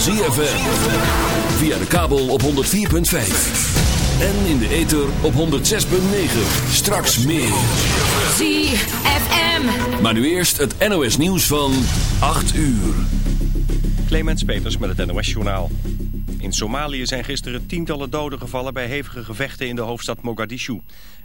van ZFM. Via de kabel op 104.5. En in de ether op 106.9. Straks meer. ZFM. Maar nu eerst het NOS nieuws van 8 uur. Clemens Peters met het NOS Journaal. In Somalië zijn gisteren tientallen doden gevallen bij hevige gevechten in de hoofdstad Mogadishu.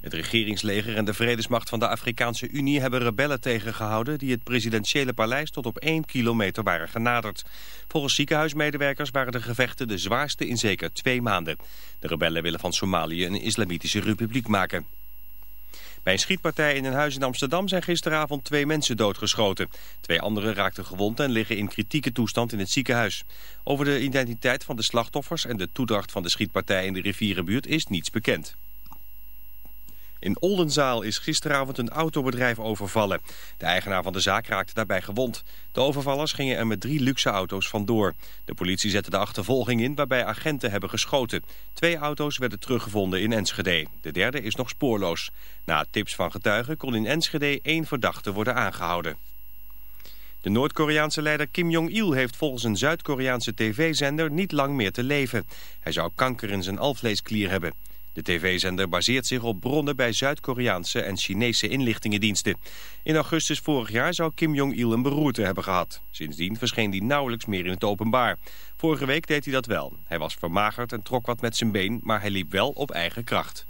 Het regeringsleger en de vredesmacht van de Afrikaanse Unie hebben rebellen tegengehouden... die het presidentiële paleis tot op één kilometer waren genaderd. Volgens ziekenhuismedewerkers waren de gevechten de zwaarste in zeker twee maanden. De rebellen willen van Somalië een islamitische republiek maken. Bij een schietpartij in een huis in Amsterdam zijn gisteravond twee mensen doodgeschoten. Twee anderen raakten gewond en liggen in kritieke toestand in het ziekenhuis. Over de identiteit van de slachtoffers en de toedracht van de schietpartij in de rivierenbuurt is niets bekend. In Oldenzaal is gisteravond een autobedrijf overvallen. De eigenaar van de zaak raakte daarbij gewond. De overvallers gingen er met drie luxe auto's vandoor. De politie zette de achtervolging in waarbij agenten hebben geschoten. Twee auto's werden teruggevonden in Enschede. De derde is nog spoorloos. Na tips van getuigen kon in Enschede één verdachte worden aangehouden. De Noord-Koreaanse leider Kim Jong-il heeft volgens een Zuid-Koreaanse tv-zender niet lang meer te leven. Hij zou kanker in zijn alvleesklier hebben. De tv-zender baseert zich op bronnen bij Zuid-Koreaanse en Chinese inlichtingendiensten. In augustus vorig jaar zou Kim Jong-il een beroerte hebben gehad. Sindsdien verscheen hij nauwelijks meer in het openbaar. Vorige week deed hij dat wel. Hij was vermagerd en trok wat met zijn been, maar hij liep wel op eigen kracht.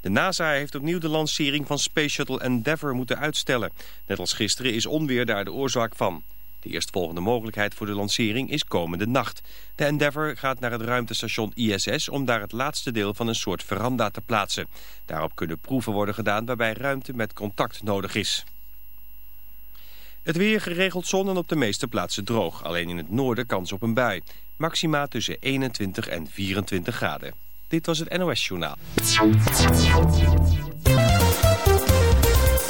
De NASA heeft opnieuw de lancering van Space Shuttle Endeavour moeten uitstellen. Net als gisteren is onweer daar de oorzaak van. De eerstvolgende mogelijkheid voor de lancering is komende nacht. De Endeavour gaat naar het ruimtestation ISS om daar het laatste deel van een soort veranda te plaatsen. Daarop kunnen proeven worden gedaan waarbij ruimte met contact nodig is. Het weer geregeld zon en op de meeste plaatsen droog. Alleen in het noorden kans op een bui. Maxima tussen 21 en 24 graden. Dit was het NOS Journaal.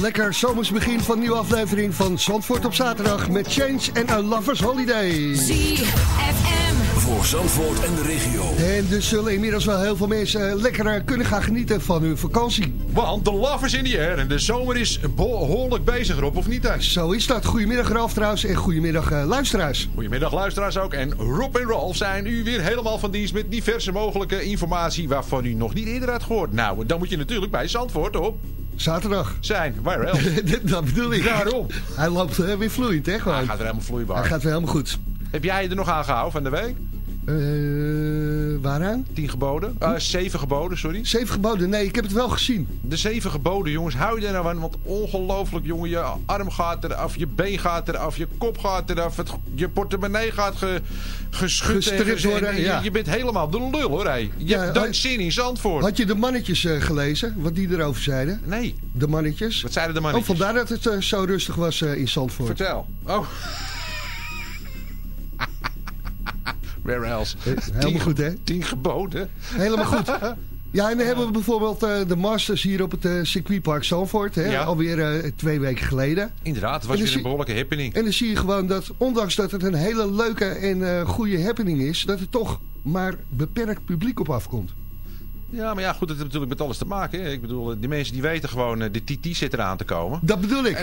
Lekker zomers begin van een nieuwe aflevering van Zandvoort op zaterdag met Change en A Lovers Holiday. ZFM. Voor Zandvoort en de regio. En dus zullen inmiddels wel heel veel mensen lekker eh, kunnen gaan genieten van hun vakantie. Want de love is in the air en de zomer is behoorlijk bezig erop, of niet Thijs? Zo is dat. Goedemiddag Ralf trouwens en goedemiddag eh, luisteraars. Goedemiddag luisteraars ook. En Rob en Ralf zijn u weer helemaal van dienst met diverse mogelijke informatie waarvan u nog niet eerder had gehoord. Nou, dan moet je natuurlijk bij Zandvoort op Zaterdag. zijn. Waar else? dat bedoel ik. Daarom. Hij loopt eh, weer vloeiend hè gewoon. Hij gaat er helemaal vloeibaar. Hij gaat weer helemaal goed. Heb jij er nog aan gehouden van de week? Eh, waaraan? Tien geboden? Eh, zeven geboden, sorry. Zeven geboden. Nee, ik heb het wel gezien. De zeven geboden, jongens. Hou je er nou aan. Want ongelooflijk, jongen. Je arm gaat eraf, je been gaat eraf, je kop gaat eraf. Het, je portemonnee gaat ge, geschud. Gestript worden, En je, ja. je bent helemaal de lul, hoor. Hé. Je Ja, hebt dan zin in Zandvoort. Had je de mannetjes eh, gelezen? Wat die erover zeiden? Nee. De mannetjes. Wat zeiden de Oh, mannetjes? vandaar dat het zo rustig was in Zandvoort. Vertel. Oh. Where else? Helemaal Tien- goed, hè? Tien geboden. Helemaal goed. Ja, en dan hebben we bijvoorbeeld eh, de Masters hier op het eh, circuitpark Zandvoort. Hè, Ja. Alweer eh, twee weken geleden. Inderdaad, het was weer een behoorlijke happening. En dan zie je gewoon dat, ondanks dat het een hele leuke en goede happening is... dat er toch maar beperkt publiek op afkomt. Ja, maar ja, goed, het heeft natuurlijk met alles te maken. Hè. Ik bedoel, die mensen die weten gewoon, de TT zit eraan te komen. Dat bedoel ik.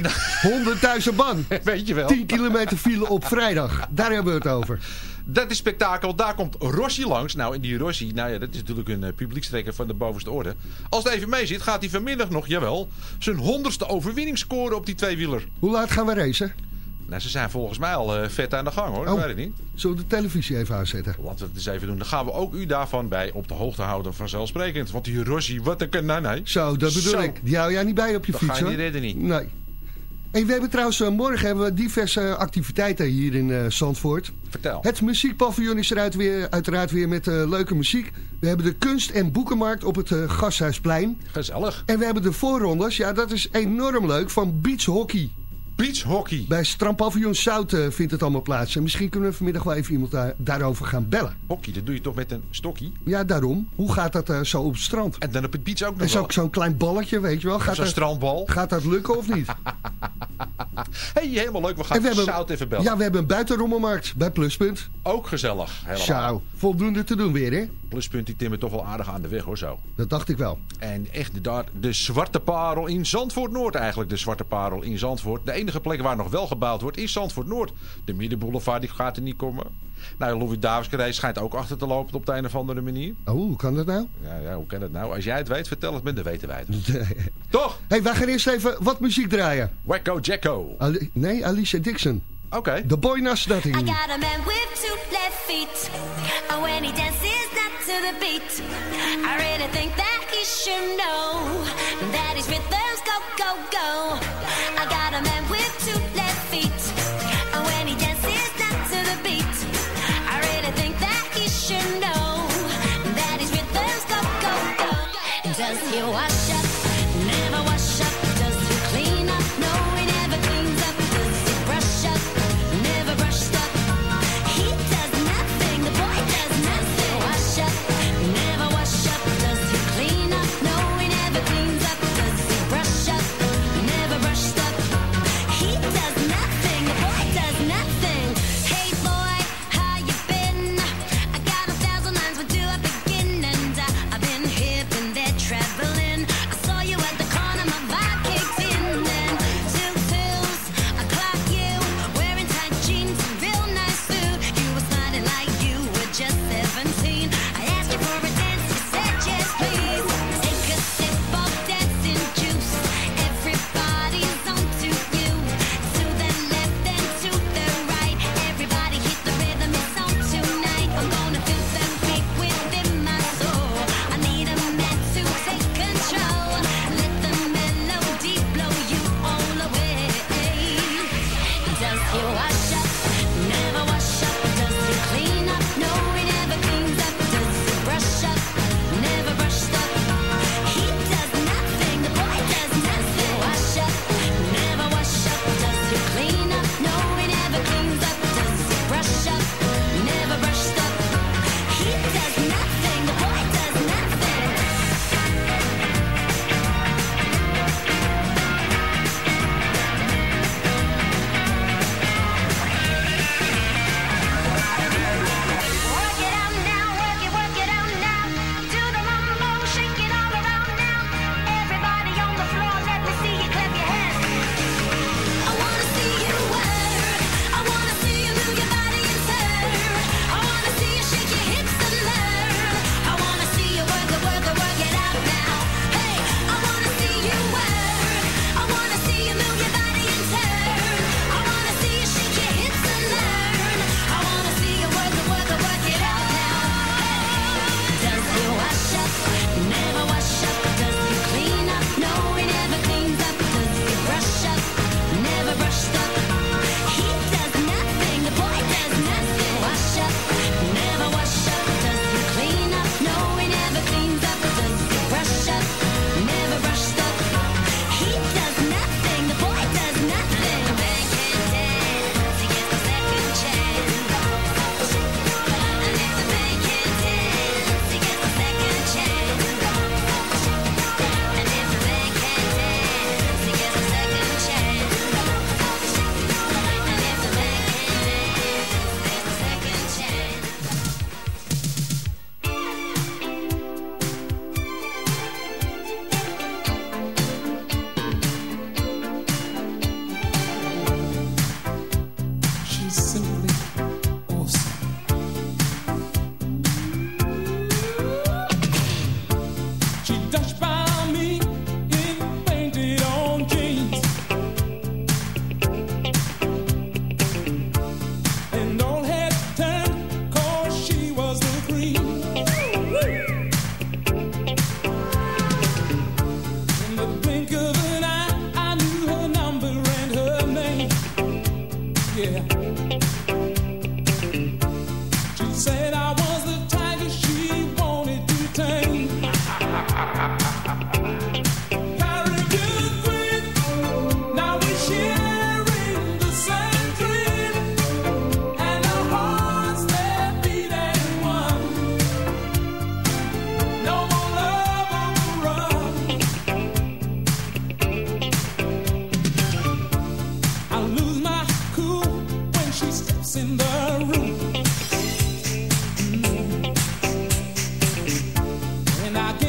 100.000 man. Weet je wel. 10 kilometer file op vrijdag. Daar hebben we het over. Dat is spektakel. Daar komt Rossi langs. Nou, en die Rossi, nou ja, dat is natuurlijk een uh, publiekstrekker van de bovenste orde. Als het even mee zit, gaat hij vanmiddag nog, jawel, zijn honderdste overwinning scoren op die tweewieler. Hoe laat gaan we racen? Nou, ze zijn volgens mij al eh, vet aan de gang hoor. Dat Oh. weet ik niet. Zullen we de televisie even aanzetten? Laten we het eens even doen. Dan gaan we ook u daarvan bij op de hoogte houden vanzelfsprekend. Want die Rossi, wat een kanaan. Zo, dat bedoel Zo. ik. Die hou jij niet bij op je Dat fiets ga je hoor. niet redden niet. Nee. En we hebben trouwens, eh, morgen hebben we diverse activiteiten hier in eh, Zandvoort. Vertel. Het muziekpaviljoen is eruit weer, uiteraard weer met eh, leuke muziek. We hebben de kunst- en boekenmarkt op het eh, Gasthuisplein. Gezellig. En we hebben de voorrondes, ja dat is enorm leuk, van beachhockey. Beachhockey. Bij strandpaviljoen Zout eh, vindt het allemaal plaats. En misschien kunnen we vanmiddag wel even iemand daar, daarover gaan bellen. Hockey, dat doe je toch met een stokkie? Ja, daarom. Hoe gaat dat eh, zo op het strand? En dan op het beach ook nog zo- wel. zo'n klein balletje, weet je wel. Zo'n strandbal. gaat dat lukken of niet? hey, helemaal leuk. We gaan En we hebben- Zout even bellen. Ja, we hebben een buitenrommelmarkt bij Pluspunt. Ook gezellig. Helemaal. Zo, voldoende te doen weer, hè? Pluspunt die timmert toch wel aardig aan de weg hoor zo. Dat dacht ik wel. En echt daar, de Zwarte Parel in Zandvoort Noord eigenlijk. De Zwarte Parel in Zandvoort. De enige plek waar nog wel gebouwd wordt is Zandvoort Noord. De Middenboulevard die gaat er niet komen. Nou, Louis Davids schijnt ook achter te lopen op de een of andere manier. Oh, hoe kan dat nou? Ja, ja, hoe kan dat nou? Als jij het weet, vertel het me, dan weten wij het. Toch? hey, wij gaan eerst even wat muziek draaien. Wacko Jacko. Ali- nee, Alicia Dixon. Oké. The Boy Knows I Nothing. got a man with two left feet. And when he dances not to the beat, I really think that he should know that his rhythms go,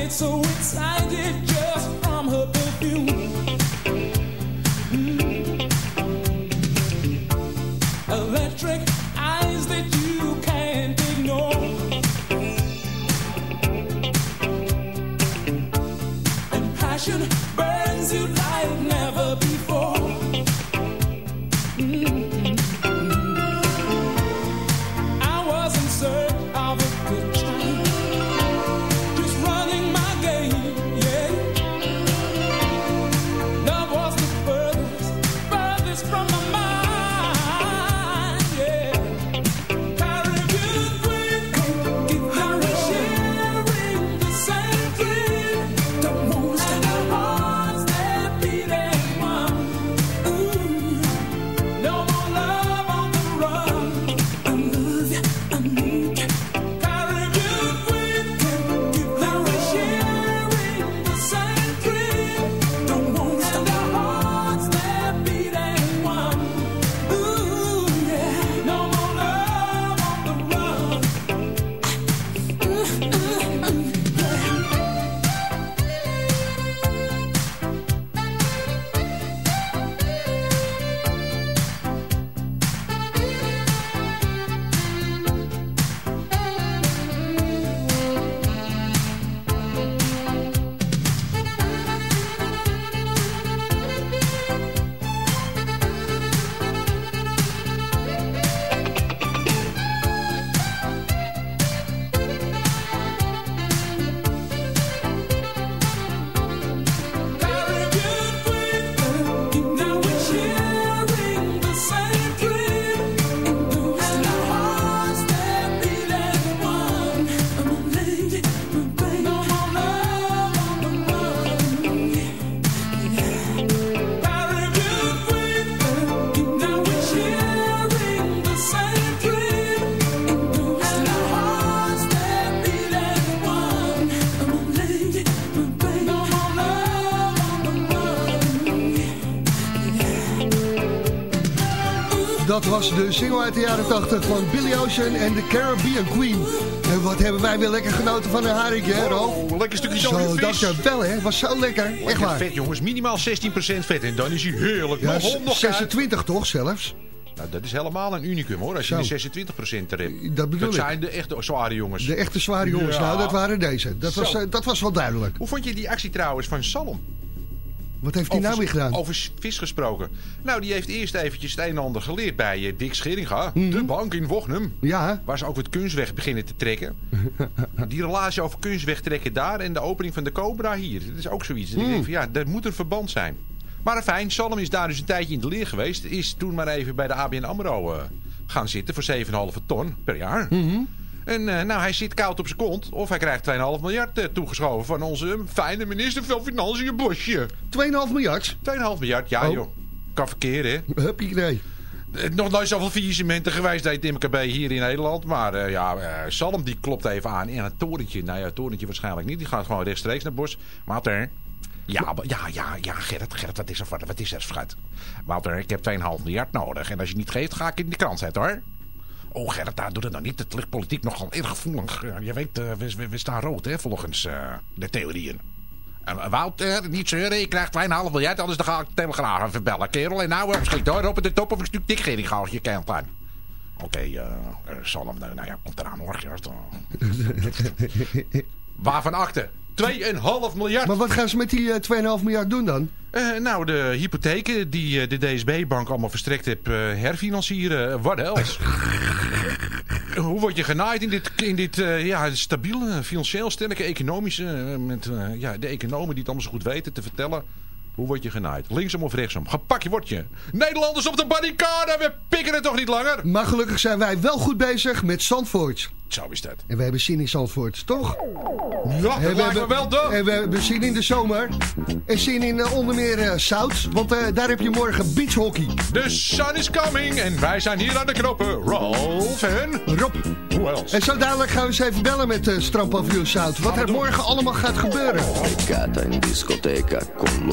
get so excited just from her perfume. Was de single uit de jaren 80 van Billy Ocean en de Caribbean Queen. En wat hebben wij weer lekker genoten van een haringje, hè Rolf? Oh, lekker stukje Zo, dode vis. dankjewel hè. Was zo lekker. Echt waar. vet jongens, minimaal 16% vet. En dan is hij heerlijk. Ja, nog hond nog uit. 26 toch zelfs? Nou, dat is helemaal een unicum hoor, als je Zo. de 26% er hebt. Dat bedoel dat ik. zijn de echte zware jongens. De echte zware jongens. Ja. Nou, dat waren deze. Dat was, Zo. eh, dat was wel duidelijk. Hoe vond je die actie trouwens van Salom? Wat heeft hij nou weer gedaan? Over vis gesproken. Nou, die heeft eerst eventjes het een en ander geleerd bij eh, Dick Scheringa. Mhm. De bank in Wochnum. Ja, Waar ze ook wat kunstweg beginnen te trekken. die relatie over kunstweg trekken daar en de opening van de Cobra hier. Dat is ook zoiets. Dat ik Mm. denk van, ja, er moet een verband zijn. Maar fijn, Salm is daar dus een tijdje in de leer geweest. Is toen maar even bij de ABN AMRO eh, gaan zitten voor 7,5 ton per jaar. Mhm. En eh, nou, hij zit koud op zijn kont. Of hij krijgt 2,5 miljard eh, toegeschoven van onze fijne minister van Financiën, Bosje. 2,5 miljard. 2,5 miljard, ja Oh. joh. Kan verkeren, hè. Huppie, nee. Eh, Nog nooit zoveel faillissementen geweest deed MKB hier in Nederland. Maar eh, ja, eh, Salm die klopt even aan. En het torentje, nou ja, het torentje waarschijnlijk niet. Die gaat gewoon rechtstreeks naar bos. Wouter, ja, ja, ja, ja, Gerrit, Gerrit, wat is er, voor- wat is er, schat? Wouter, ik heb 2,5 miljard nodig. En als je het niet geeft, ga ik in de krant zetten, hoor. Oh, Gerrit, daar doe het nou niet. Het ligt politiek nogal erg gevoelig. Je weet, eh, we, staan rood, hè, volgens eh, de theorieën. En Wouter, niet zeuren, je krijgt 2,5 miljard, anders dan ga ik de Telegraaf even bellen, kerel. En nou, schiet door op de top of een stuk dikgering ga je kant aan. Oké, eh eh, Salm, nou, ja, komt eraan hoor. Waarvan achter? 2,5 miljard. Maar wat gaan ze met die eh, 2,5 miljard doen dan? Eh, nou, de hypotheken die eh, de DSB-bank allemaal verstrekt heeft eh, herfinancieren. Eh, Wat else? Hoe word je genaaid in dit, in dit eh, ja, stabiele, financieel sterke economische... eh, met eh, ja, de economen die het allemaal zo goed weten te vertellen. Hoe word je genaaid? Linksom of rechtsom? Gepakje word je. Nederlanders op de barricade, we pikken het toch niet langer? Maar gelukkig zijn wij wel goed bezig met Zandvoort. Zo is dat. En we hebben zin in Zandvoort, toch? Ja, dat En we, hebben, wel toch? en we hebben zin in de zomer. En zin in eh, onder meer eh, Zout. Want eh, daar heb je morgen beachhockey. The sun is coming en wij zijn hier aan de knoppen. Rolf en... Rob. Who else? En zo dadelijk gaan we eens even bellen met uh, Strandpavillon Zout. Wat er morgen allemaal gaat gebeuren. Beccata in con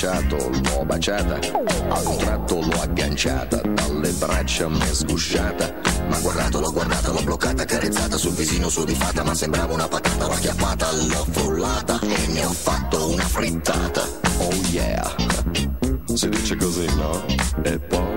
baciato, l'ho baciata, a un tratto l'ho agganciata, dalle braccia m'è sgusciata, ma guardato, l'ho guardata, l'ho bloccata, carezzata sul visino su di fatta, ma sembrava una patata, l'ho acchiappata, l'ho frullata e ne ho fatto una frittata. Oh yeah, si dice così, no? E poi,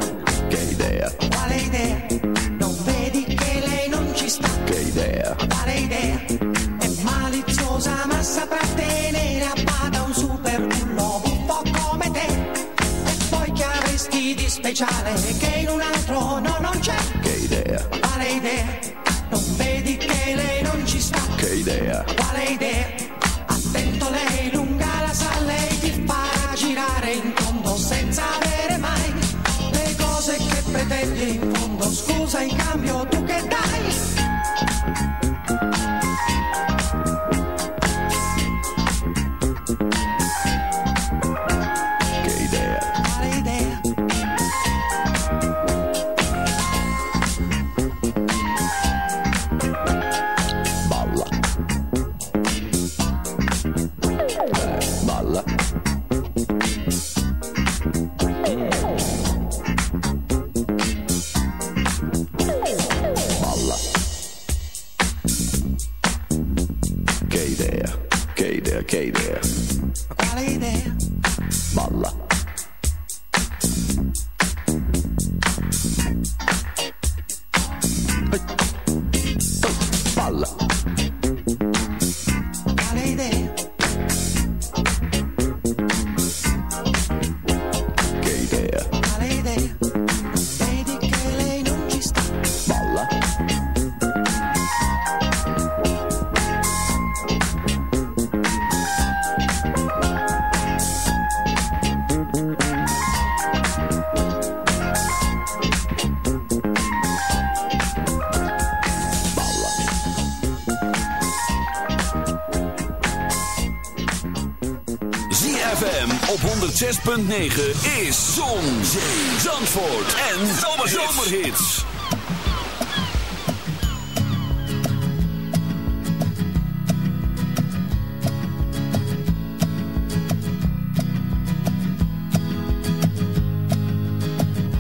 106.9 is Zon, Zee, Zandvoort en Zomerhits.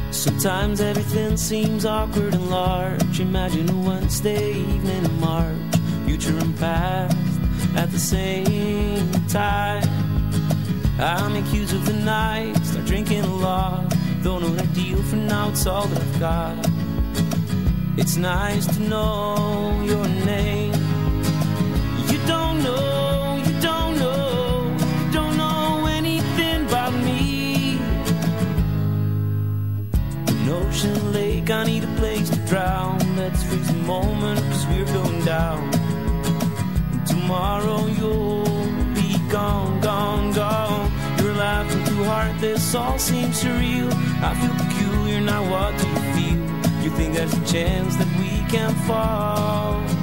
Sometimes everything seems awkward and large. Imagine a Wednesday evening in March, future and past at the same time. I make use of the night, start drinking a lot. Though no ideal for now, it's all that I've got. It's nice to know your name. This all seems surreal. I feel peculiar, now what do you feel? You think there's a chance that we can fall?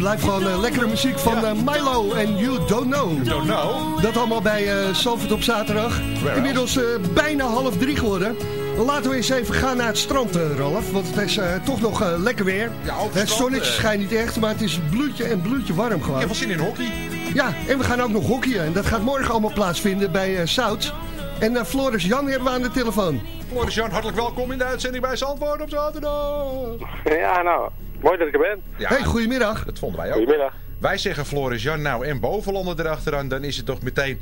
Blijft gewoon eh, lekkere muziek van eh, Milo en You Don't Know. Don't know. Dat allemaal bij eh Zalvoort op zaterdag. Inmiddels eh, bijna half drie geworden. Laten we eens even gaan naar het strand, eh, Ralf. Want het is eh, toch nog lekker weer. Ja, op het het strand, zonnetje schijnt niet echt, maar het is bloedje en bloedje warm Ik gewoon. heb wel zin in hockey. Ja, en we gaan ook nog hockeyen. En dat gaat morgen allemaal plaatsvinden bij eh Zout. En eh, Floris Jan hebben we aan de telefoon. Floris Jan, hartelijk welkom in de uitzending bij Zandvoort op zaterdag. Ja, nou, mooi dat ik er ben. Ja, hey, goedemiddag. dat vonden wij ook. Goedemiddag. Wij zeggen Floris Jan nou en bovenlanden erachteraan, dan is het toch meteen...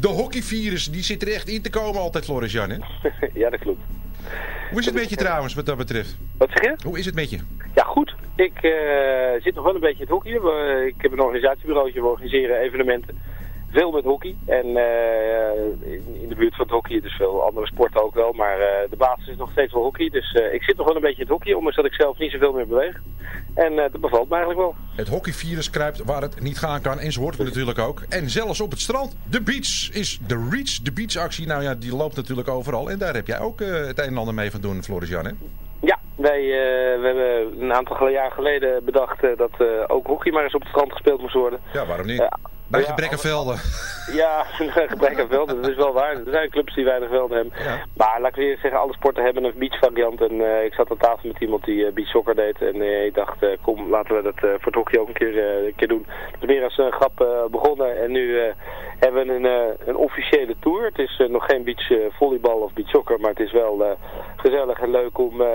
De hockeyvirus, die zit er echt in te komen altijd, Floris Jan, hè? ja, dat klopt. Hoe is het met je trouwens, wat dat betreft? Wat zeg je? Hoe is het met je? Ja, goed. Ik eh, zit nog wel een beetje in het hockey. We- Ik heb een organisatiebureautje, we organiseren evenementen. Veel met hockey. En eh, in, in de buurt van het hockey, dus veel andere sporten ook wel. Maar eh, de basis is nog steeds wel hockey. Dus eh, ik zit nog wel een beetje in het hockey, ondanks dat ik zelf niet zoveel meer beweeg. En dat bevalt me eigenlijk wel. Het hockeyvirus kruipt waar het niet gaan kan. En zo hoort het natuurlijk ook. En zelfs op het strand. De beach is de Reach. De beach actie, nou ja, die loopt natuurlijk overal. En daar heb jij ook het een en ander mee van doen, Floris Jan, hè? Ja, wij we hebben een aantal jaar geleden bedacht dat ook hockey maar eens op het strand gespeeld moest worden. Ja, waarom niet? Bij Ja, gebrek aan velden. Ja, gebrek aan velden, dat is wel waar. Er zijn clubs die weinig velden hebben. Ja. Maar laat ik weer zeggen, alle sporten hebben een beachvariant. En eh, ik zat aan tafel met iemand die uh, beachsoccer deed. En eh, ik dacht, eh, kom, laten we dat eh, voor het hockey ook een keer, een keer doen. Het is meer als een grap eh, begonnen. En nu eh, hebben we een, eh, een officiële tour. Het is nog geen beachvolleybal of beachsoccer. Maar het is wel eh, gezellig en leuk om eh,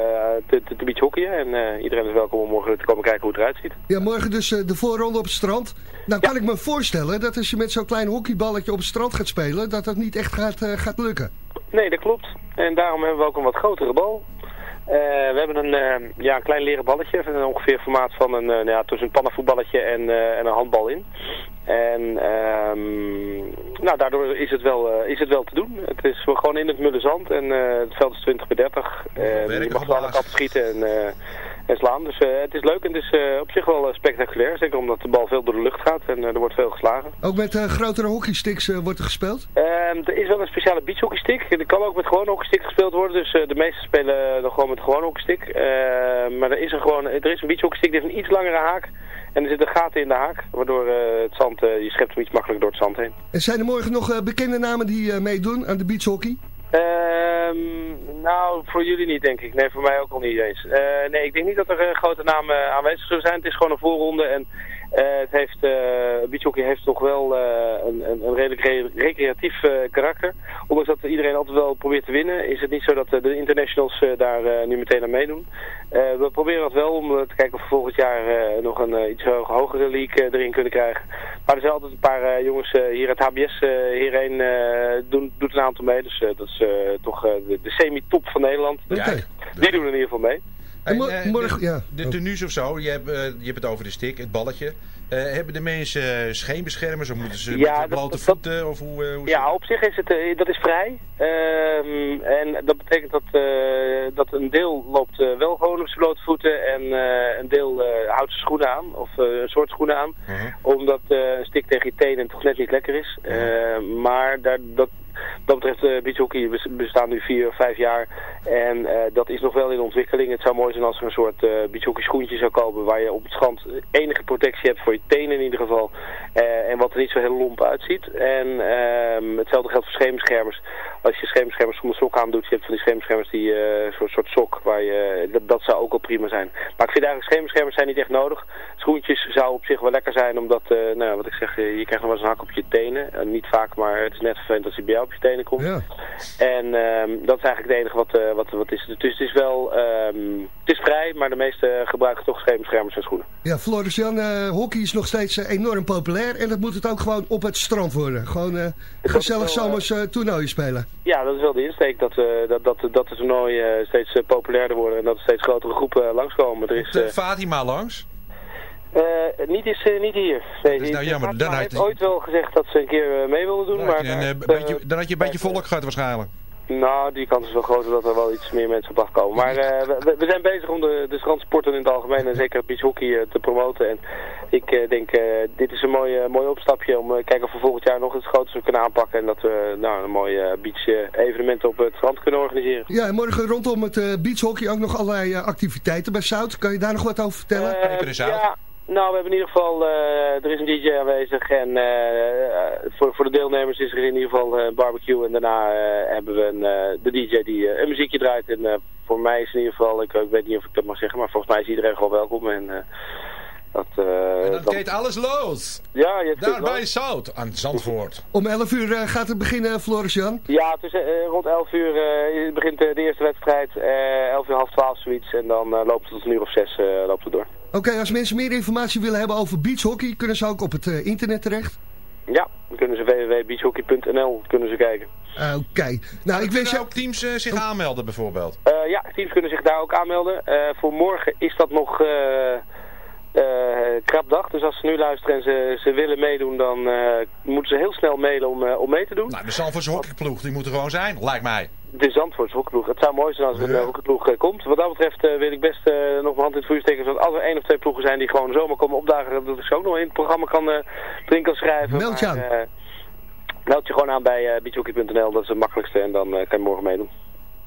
te, te. En eh, iedereen is welkom om morgen te komen kijken hoe het eruit ziet. Ja, morgen dus eh, de voorronde op het strand. Nou kan ik me voorstellen dat als je met zo'n klein hockeyballetje op het strand gaat spelen... dat dat niet echt gaat, eh, gaat lukken. Nee, dat klopt. En daarom hebben we ook een wat grotere bal. Eh, we hebben een, eh, ja, een klein leren balletje, ongeveer formaat van een, eh, nou ja, tussen een pannenvoetballetje en, eh, en een handbal in. En ehm, nou, daardoor is het, wel, eh, is het wel te doen. Het is gewoon in het mulle zand en eh, het veld is 20 bij 30. En werken je mag vandaag. alle kanten schieten en, eh, en slaan. Dus eh, het is leuk en het is eh, op zich wel eh, spectaculair. Zeker omdat de bal veel door de lucht gaat en er wordt veel geslagen. Ook met grotere hockeysticks wordt er gespeeld. Ehm, er is wel een speciale beachhockeystick. Er kan ook met gewone hockeystick gespeeld worden. Dus de meesten spelen nog gewoon met gewone hockeystick. Ehm, maar er is, een gewoon, er is een beachhockeystick die heeft een iets langere haak. En er zitten gaten in de haak. Waardoor het zand, je schept hem iets makkelijker door het zand heen. En zijn er morgen nog bekende namen die meedoen aan de beachhockey? Ehm, nou, voor jullie niet denk ik. Nee, voor mij ook al niet eens. Eh, nee, ik denk niet dat er eh, grote namen aanwezig zullen zijn. Het is gewoon een voorronde en het heeft, eh beachhockey heeft toch wel eh, een, een, een redelijk re- recreatief eh, karakter. Ondanks dat iedereen altijd wel probeert te winnen, is het niet zo dat eh, de internationals eh, daar eh, nu meteen aan meeddoen. Eh, we proberen het wel om eh, te kijken of we volgend jaar eh, nog een eh, iets ho- hogere league eh, erin kunnen krijgen. Maar er zijn altijd een paar eh, jongens eh, hier uit HBS eh, hierheen eh, doen, doet een aantal mee. Dus eh, dat is eh, toch eh, de, de semi-top van Nederland. Oké. Die doen in ieder geval mee. En eh, morgen, de, ja. de tenues of zo, je hebt, eh, je hebt het over de stick, het balletje. Eh, hebben de mensen scheenbeschermers of moeten ze Ja, met dat- blote dat- voeten? Of hoe, hoe Ja, op zich is het, dat is vrij. Ehm, en dat betekent dat, eh, dat een deel loopt wel gewoon op zijn blote voeten en eh, een deel eh, houdt zijn schoenen aan, of eh, een soort schoenen aan. Omdat eh, een stick tegen je tenen toch net niet lekker is. Eh, maar daar, dat, dat betreft uh, beachhockey bes- bestaan nu vier vijf jaar. En eh, dat is nog wel in ontwikkeling. Het zou mooi zijn als er een soort eh beachhockey schoentje zou komen waar je op het strand enige protectie hebt voor je tenen in ieder geval. En wat er niet zo heel lomp uitziet. En ehm, hetzelfde geldt voor schemerschermers. Als je schemerschermers zonder sok aan doet, je hebt van die schemerschermers die soort, soort sok, waar je, dat, zou ook al prima zijn. Maar ik vind eigenlijk schemerschermers zijn niet echt nodig. Schoentjes zou op zich wel lekker zijn, omdat, nou wat ik zeg, je, je krijgt nog wel eens een hak op je tenen. Niet vaak, maar het is net vervelend als hij bij jou je tenen komt. Ja. En ehm, dat is eigenlijk het enige wat, eh, wat, wat is. Dus het is wel, ehm, het is vrij, maar de meeste gebruiken toch schemerschermers en schoenen. Ja, Floris Jan, eh, hockey is nog steeds eh, enorm populair. En dat moet het ook gewoon op het strand worden. Gewoon eh, gezellig zomers toernooien spelen. Ja, dat is wel de insteek dat, eh, dat, dat, dat de toernooien steeds populairder worden en dat er steeds grotere groepen langskomen. Er is, de eh, Fatima langs? Eh, niet, is, eh, niet hier. Nee, is nou die- jammer. Fatima Dan had heeft je- ooit wel gezegd dat ze een keer eh, mee wilden doen, Dan maar... had je een, beetje, dan had je een beetje volk gehad waarschijnlijk. Nou, die kans is wel groter dat er wel iets meer mensen op afkomen. Maar eh, we, we zijn bezig om de, de strandsporten in het algemeen en zeker beachhockey te promoten. En ik eh, denk, eh, dit is een mooi, mooi opstapje om eh, kijken of we volgend jaar nog iets groters kunnen aanpakken. En dat we nou, een mooi beach evenement op het strand kunnen organiseren. Ja, en morgen rondom het beachhockey ook nog allerlei activiteiten bij Zout. Kan je daar nog wat over vertellen? Eh, ja, nou, we hebben in ieder geval, eh, er is een DJ aanwezig en eh, eh, voor, voor de deelnemers is er in ieder geval eh, een barbecue. En daarna eh, hebben we een, eh, de DJ die eh, een muziekje draait. En eh, voor mij is in ieder geval, ik, ik weet niet of ik dat mag zeggen, maar volgens mij is iedereen gewoon welkom. En, eh, dat, eh, En dan dat- gaat alles los. Ja, je Daar bij Zout, aan Zandvoort. Om 11 uur gaat het beginnen, Floris Jan. Ja, het is, eh, rond 11 uur eh, begint de eerste wedstrijd. eh 11 uur half 12 zoiets. En dan eh, loopt het tot een uur of 6 eh, loopt het door. Oké, als mensen meer informatie willen hebben over beachhockey, kunnen ze ook op het eh, internet terecht. Ja, dan kunnen ze www.beachhockey.nl kunnen ze kijken. Oké, nou ik wens je... ook teams eh, zich aanmelden bijvoorbeeld? Eh, ja, teams kunnen zich daar ook aanmelden. Eh, voor morgen is dat nog eh eh, krapdag. Dus als ze nu luisteren en ze, ze willen meedoen, dan eh, moeten ze heel snel mailen om, eh, om mee te doen. Nou, de Zandvoortse hockeyploeg, die moet er gewoon zijn, lijkt mij. De Zandvoortse hockeyploeg. Het zou mooi zijn als er een hockeyploeg komt. Wat dat betreft wil ik best eh, nog mijn hand in het vuur steken. Zodat als er één of twee ploegen zijn die gewoon zomaar komen opdagen, dat ik ze ook nog in het programma kan, eh erin kan schrijven. Meld je Maar, aan. eh, meld je gewoon aan bij uh, beachhockey.nl. Dat is het makkelijkste. En dan kan je morgen meedoen.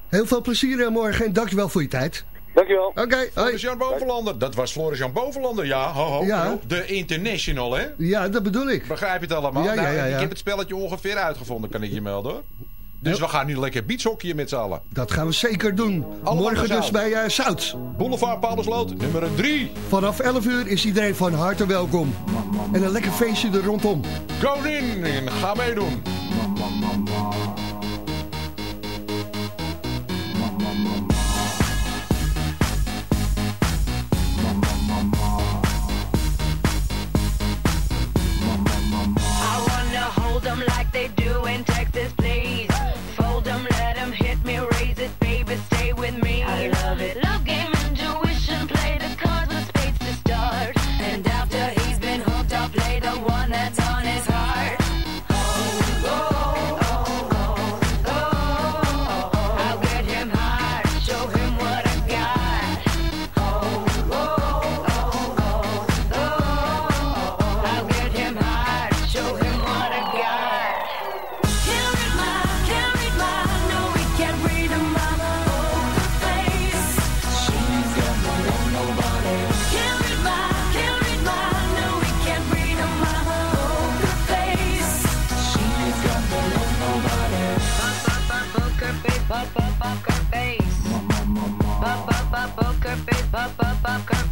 Heel veel plezier morgen en dankjewel voor je tijd. Dankjewel. Oké, hoi. Floris-Jan Bovenlander, dat was Floris-Jan Bovenlander, ja, ho, ho, Ja. De international, hè? Ja, dat bedoel ik. Begrijp je het allemaal? Ja, ja, Nou, ja, ja. Ik heb het spelletje ongeveer uitgevonden, kan ik je melden, hoor. Dus we gaan nu lekker beachhockeyen met z'n allen. Dat gaan we zeker doen. Allemaal Morgen dus bij eh, Zout. Boulevard Paulusloot, nummer 3. Vanaf 11 uur is iedereen van harte welkom. En een lekker feestje er rondom. Go in en ga meedoen.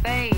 Face.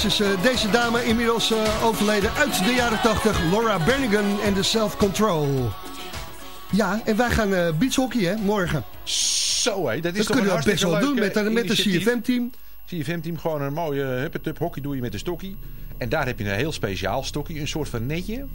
Helaas is eh, deze dame inmiddels eh, overleden uit de jaren 80. Laura Bernigan en de Self Control. Ja, en wij gaan uh, beachhockey hè, morgen. Zo hé, dat is Dat toch kunnen we best wel doen met, een initiatief. CFM-team. CFM-team, gewoon een mooie huppetup hockey doe je met een stokkie. En daar heb je een heel speciaal stokkie, een soort van netje.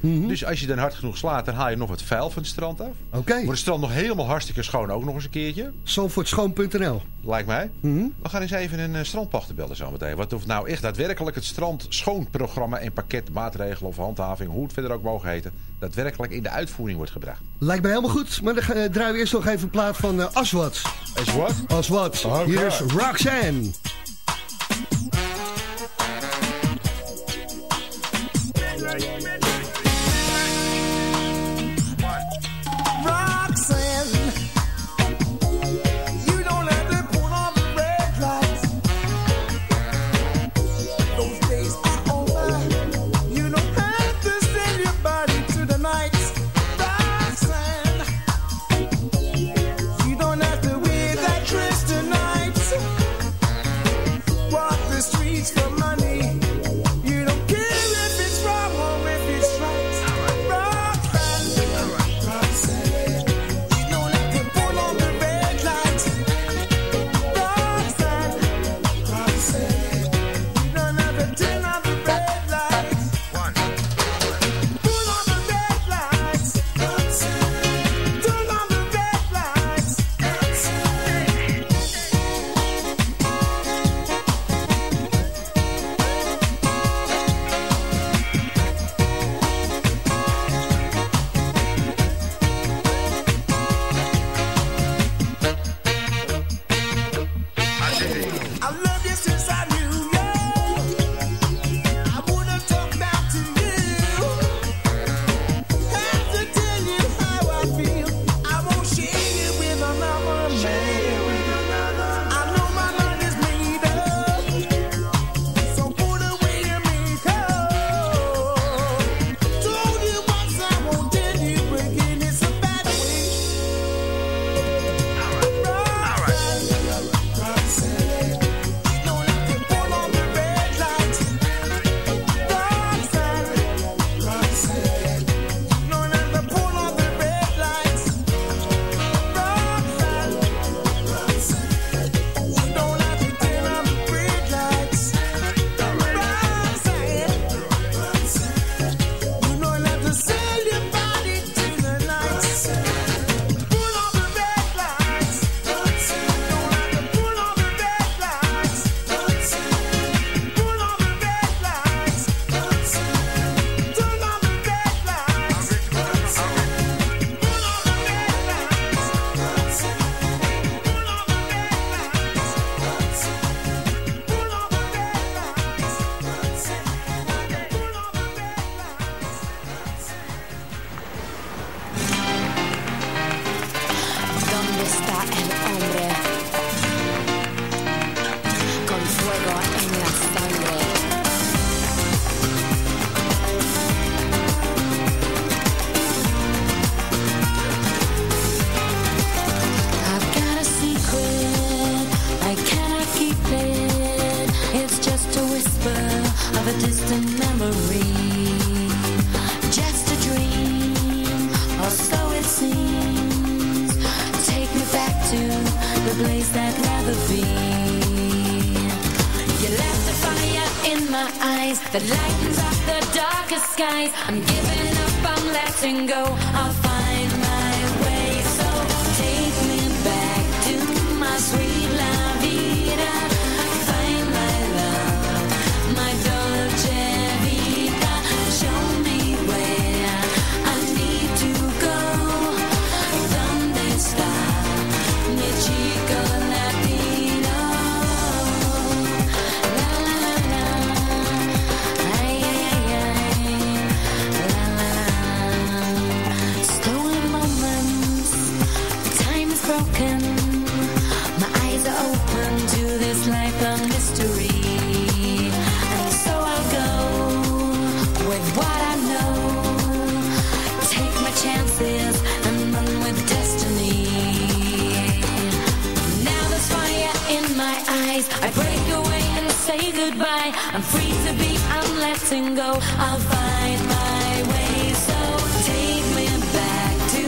Mhm. Dus als je dan hard genoeg slaat, dan haal je nog wat vuil van het strand af. Oké. Wordt het strand nog helemaal hartstikke schoon, ook nog eens een keertje. Zandvoortschoon.nl Lijkt mij. Mhm. We gaan eens even een uh, strandpachter bellen zometeen. Wat of nou echt daadwerkelijk het strand schoonprogramma en pakket maatregelen of handhaving, hoe het verder ook mogen heten, daadwerkelijk in de uitvoering wordt gebracht. Lijkt me helemaal goed. Maar dan eh, draaien we eerst nog even een plaat van eh, Aswad. Is wat? Aswad. Oké. Hier is. Roxanne, a distant memory. Just a dream, or so it seems. Take me back to the place that never be. In my eyes that lightens up the darkest skies. I'm giving up, I'm letting go. I'll goodbye. I'm free to be, I'm letting go. I'll find my way. So take me back to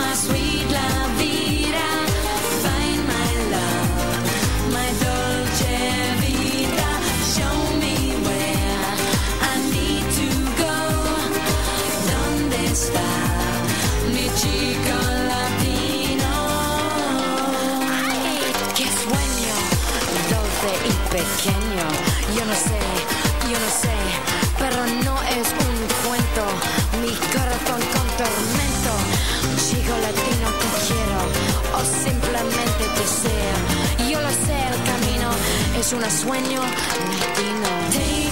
my sweet la vida. Find my love, my dolce vita. Show me where I need to go. ¿Dónde está mi chico latino? Qué sueño dulce y pequeño. Es un sueño latino.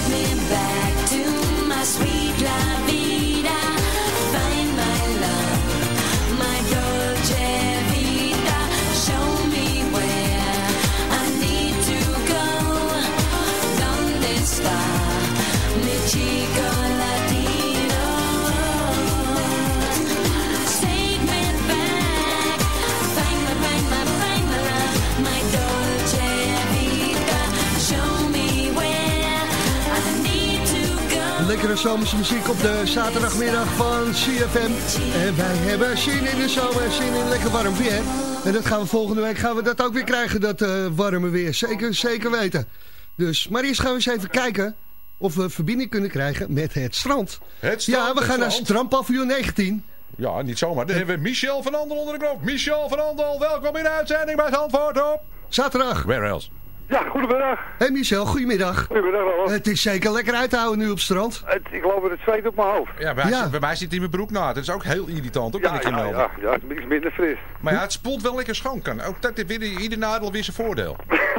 Lekkere zomerse muziek op de zaterdagmiddag van CFM. En wij hebben zin in de zomer, zin in lekker warm weer. En dat gaan we volgende week gaan we dat ook weer krijgen, dat eh, warme weer. Zeker, zeker weten. Dus, maar eerst gaan we eens even kijken of we verbinding kunnen krijgen met het strand. Het strand, ja, we het gaan naar strand. strandpaviljoen 19. Ja, niet zomaar. Dan hebben we Michel van Andel onder de knop. Michel van Andel, welkom in de uitzending bij Zandvoort op. Zaterdag. Where else? Ja, goedemiddag. Hey Michel, goedemiddag. Goedemiddag wel. Het is zeker lekker uit te houden nu op het strand. Het, ik loop met het zweet op mijn hoofd. Ja, bij, Ja. bij mij zit hij in mijn broek na. Dat is ook heel irritant, hoor, kan Ja, ik je ja, melden. ja, ja, het is minder fris. Maar ja, het spoelt wel lekker schoon. Kan. Ook dat heeft weer, ieder nadeel weer zijn voordeel.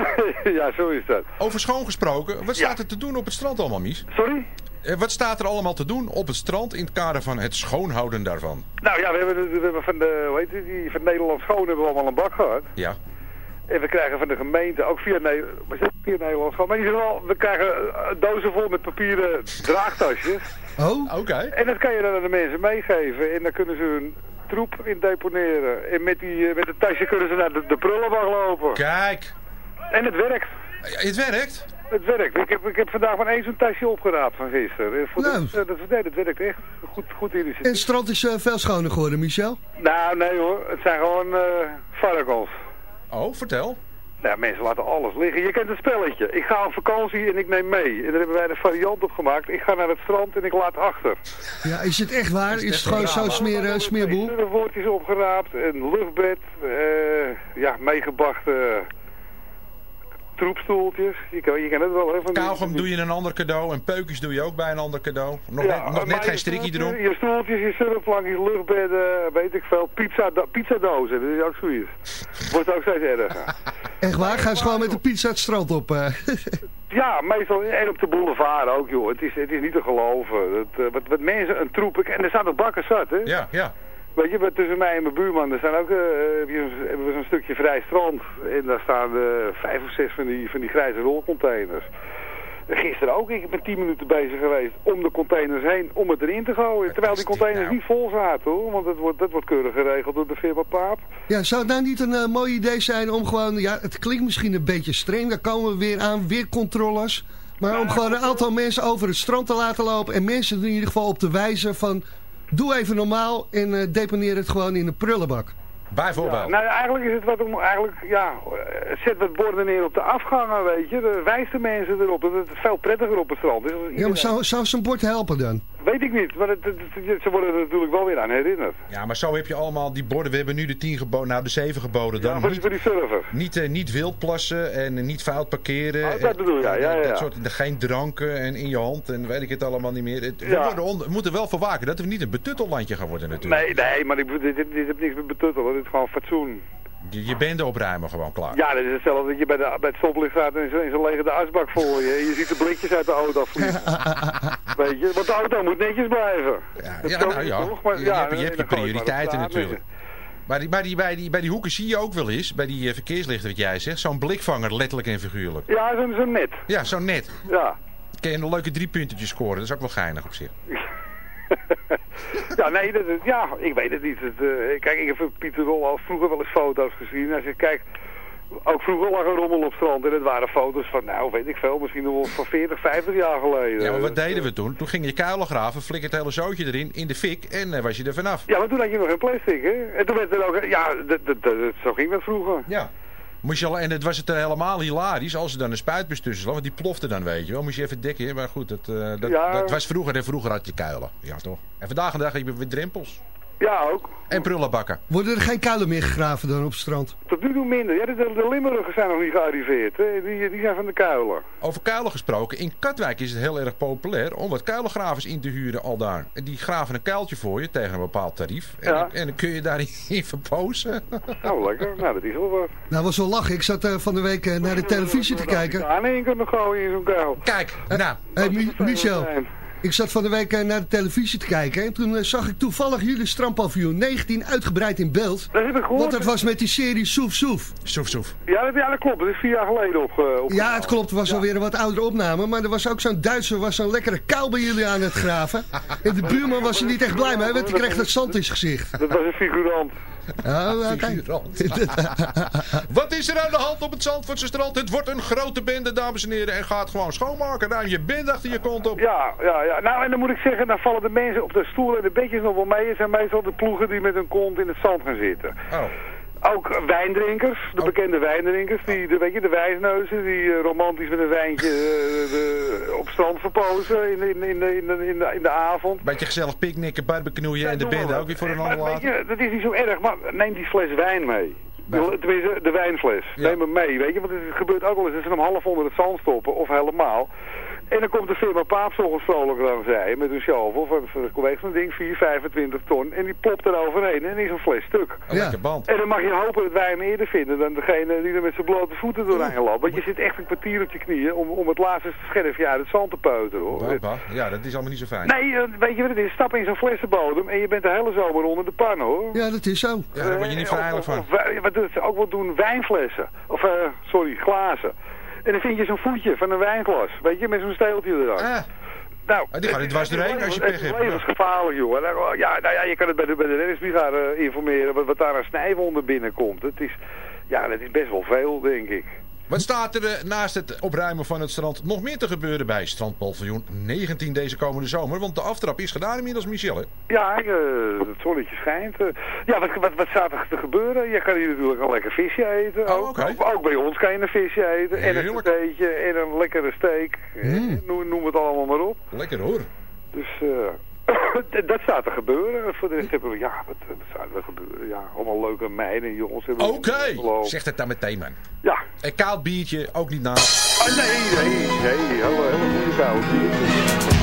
ja, zo is dat. Over schoon gesproken, wat staat er te doen op het strand allemaal, Mies? Sorry? Eh, Wat staat er allemaal te doen op het strand in het kader van het schoonhouden daarvan? Nou ja, we hebben, we hebben van, de, hoe heet het, die, van Nederland Schoon hebben we allemaal een bak gehad. Ja. En we krijgen van de gemeente, ook via, Ne maar zit via Nederland Schoon, maar in ieder geval, we krijgen eh, dozen vol met papieren draagtasjes. Oh? Oké. En dat kan je dan aan de mensen meegeven. En dan kunnen ze hun troep in deponeren. En met, die, eh, met het tasje kunnen ze naar de, de prullenbak lopen. Kijk. En het werkt. Ja, Het werkt. Het werkt. Ik heb, ik heb vandaag maar eens zo'n tasje opgeraapt van gisteren. Voor Nou. de, eh, dat, nee, dat werkt echt. Goed, goed initiatief. En het strand is eh, veel schoner geworden, Michel. Nou, nee hoor. Het zijn gewoon eh varkens. Oh, vertel. Nou, mensen laten alles liggen. Je kent het spelletje. Ik ga op vakantie en ik neem mee. En daar hebben wij een variant op gemaakt. Ik ga naar het strand en ik laat achter. Ja, is het echt waar? Is het gewoon zo'n smeer, eh, smeerboel? Er woordjes opgeraapt, een luchtbed, eh, ja, meegebachte troepstoeltjes. Je kan, je kan het wel, hè. Van die- Kauwgom doe je een ander cadeau en peukjes doe je ook bij een ander cadeau. Nog Ja, net, nog net geen je strikje erop. Je stoeltjes, je surfplankjes, luchtbedden, weet ik veel. Pizza, pizzadozen, dat is ook zoiets. Wordt ook steeds erger. Echt waar? Gaan ze gewoon met de pizza het strand op? eh? Ja, meestal en op de boulevard ook, joh. Het is, het is niet te geloven. Dat, eh, wat, wat mensen een troep... En er staan ook bakken zat, hè? Ja, ja. Weet je, tussen mij en mijn buurman, er staan ook, eh, hebben we zo'n stukje vrij strand. En daar staan eh, vijf of zes van die, van die grijze rolcontainers. Gisteren ook, ik ben tien minuten bezig geweest om de containers heen, om het erin te gooien. Terwijl die containers nou? niet vol zaten hoor, want dat wordt, dat wordt keurig geregeld door de firma Paap. Ja, zou het nou niet een eh, mooi idee zijn om gewoon... Ja, het klinkt misschien een beetje streng, daar komen we weer aan, weer controles. Maar om gewoon een aantal mensen over het strand te laten lopen... en mensen in ieder geval op te wijzen van... Doe even normaal en eh, deponeer het gewoon in een prullenbak. Bijvoorbeeld. Nou, eigenlijk is het wat om, eigenlijk, ja, eh, zet wat borden neer op de afgangen, weet je. Dan wijst de mensen erop dat het veel prettiger op het strand is. Ja, maar zou, zou zo'n bord helpen dan? Weet ik niet, maar het, het- het- ze worden er natuurlijk wel weer aan herinnerd. Ja, maar zo heb je allemaal die borden. We hebben nu de 10 geboden, nou de 7 geboden. Dan Ja, voor niet, voor die surfers. niet, eh, niet wild plassen en niet fout parkeren. Oh, dat En- bedoel je, ja, ja, en ja. Dat soort, geen dranken en in je hand en weet ik het allemaal niet meer. Het, we, Ja. moeten wel voor waken dat we niet een betuttellandje gaan worden natuurlijk. Nee, nee, maar ik, dit, dit, dit heeft niks met betuttelen, gewoon fatsoen. Je, je bende opruimen gewoon klaar. Ja, dat is hetzelfde dat je bij, de, bij het stoplicht staat en zo, en zo lege de asbak voor je. En je ziet de blikjes uit de auto vliegen. Weet je, want de auto moet netjes blijven. Ja, ja, nou ja. toch? Maar je, ja, hebt, je hebt je maar prioriteiten natuurlijk. Maar die, bij, die, bij, die, bij die hoeken zie je ook wel eens, bij die eh, verkeerslichten wat jij zegt, zo'n blikvanger letterlijk en figuurlijk. Ja, zo'n zo net. Ja, zo net. Ja. Kun je een leuke drie puntjes scoren, dat is ook wel geinig op zich. Ja, nee, dat, is- ja, ik weet het niet. Het, eh, kijk, ik heb Pieter Rol al vroeger wel eens foto's gezien. Hij zegt, kijk, Ook vroeger lag er rommel op strand en het waren foto's van, nou weet ik veel, misschien nog wel van 40, 50 jaar geleden. Ja, maar wat deden we toen? Toen ging je kuilen graven, flik het hele zootje erin, in de fik en eh, was je er vanaf. Ja, maar toen had je nog geen plastic, hè? En toen werd er ook, ja, zo ging dat vroeger. Ja. Moest je al, en het was het er helemaal hilarisch als er dan een spuitbus tussen zat, want die plofte dan, weet je wel. Moest je even dekken, maar goed, dat, eh, dat, Ja. dat was vroeger en vroeger had je kuilen. Ja, toch? En vandaag de dag heb je weer drempels. Ja, ook. En prullenbakken. Worden er geen kuilen meer gegraven dan op het strand? Tot nu toe minder. Ja, de, de, Limburgers zijn nog niet gearriveerd, hè? Die, die zijn van de kuilen. Over kuilen gesproken, in Katwijk is het heel erg populair om wat kuilengravers in te huren al daar. Die graven een kuiltje voor je tegen een bepaald tarief. En, Ja. en dan kun je daarin in verpozen. Nou, lekker. Nou, dat is wel wat. Nou, was wel lachen. Ik zat eh, van de week eh, naar de televisie te kijken. Ja, nee, je kunt nog gooien in zo'n kuil. Kijk, nou. Hey, Mi- Michel, ik zat van de week eh, naar de televisie te kijken. En toen eh, zag ik toevallig jullie strandpaviljoen 19 uitgebreid in beeld. Dat heb ik gehoord. Want dat was met die serie Soef Soef. Soef Soef. Ja, dat, ja, dat klopt. Dat is vier jaar geleden op. eh, op Ja, het klopt. Het was alweer een wat oudere opname. Maar er was ook zo'n Duitser, was zo'n lekkere kuil bij jullie aan het graven. En de buurman was er niet echt blij mee, want die kreeg dat zand in zijn gezicht. Dat was een figurant. Wat is er aan de hand op het Zandvoortse strand? Het wordt een grote bende, dames en heren. En gaat gewoon schoonmaken. Nou, je bent achter je kont op. Ja, ja, ja. Nou, en dan moet ik zeggen, dan vallen de mensen op de stoelen en de bedjes nog wel mee. Het zijn meestal de ploegen die met hun kont in het zand gaan zitten. Oh. Ook wijndrinkers, de bekende wijndrinkers, die, de, weet je, de wijsneuzen, die eh, romantisch met een wijntje eh, de, op strand verpozen in, in, in, de, in, de, in, de, in de avond. Beetje gezellig picknicken, barbecuen en de bende ook weer voor een ander je, dat is niet zo erg, maar neem die fles wijn mee. Tenminste, de wijnfles. Neem hem mee, weet je, want het gebeurt ook wel eens dat ze hem half onder het zand stoppen, of helemaal. En dan komt de firma Paapsogels vrolijk aan zij met een shovel van, van zo'n ding 4, 25 ton. En die plopt er overheen en is een fles stuk. Band. En dan mag je hopen dat wij hem eerder vinden dan degene die er met zijn blote voeten doorheen loopt. Want je zit echt een kwartier op je knieën om, om het laatste scherfje uit het zand te peuteren hoor. Ja, dat is allemaal niet zo fijn. Nee, eh, weet je wat het is? Stap in zo'n flessenbodem en je bent de hele zomer onder de pan hoor. Ja, dat is zo. Ja, daar word je niet Eh, veilig van. of wat ze ook wel doen? Wijnflessen. Of, eh, sorry, glazen. En dan vind je zo'n voetje van een wijnglas. Weet je, met zo'n steeltje eraan. Ah, Nou, Ah, die gaan er dwars doorheen als je het pech is hebt. levensgevaarlijk, joh. Nou, Ja, nou ja, je kan het bij de, bij de reddingsbrigade eh, informeren wat, wat daar aan snijwonden binnenkomt. Het is, ja, dat is best wel veel, denk ik. Wat staat er naast het opruimen van het strand nog meer te gebeuren bij Strandpaviljoen 19 deze komende zomer? Want de aftrap is gedaan inmiddels, Michel. Hè? Ja, eh, het zonnetje schijnt. eh. ja, wat, wat, wat staat er te gebeuren? Je kan hier natuurlijk een lekker visje eten. Oh, ook, ook, ook bij ons kan je een visje eten. En een steetje en een lekkere steak. Eh, Noem, noem het allemaal maar op. Lekker hoor. Dus eh, dat staat te gebeuren. Voor de rest hebben we, ja, wat, wat staat er gebeuren? Ja, allemaal leuke meiden en jongens. Oké, geloofd. zeg het dan meteen, man. Ja. Een koud biertje, ook niet na. Ah, nee, nee, nee. Hele, hele goede koud.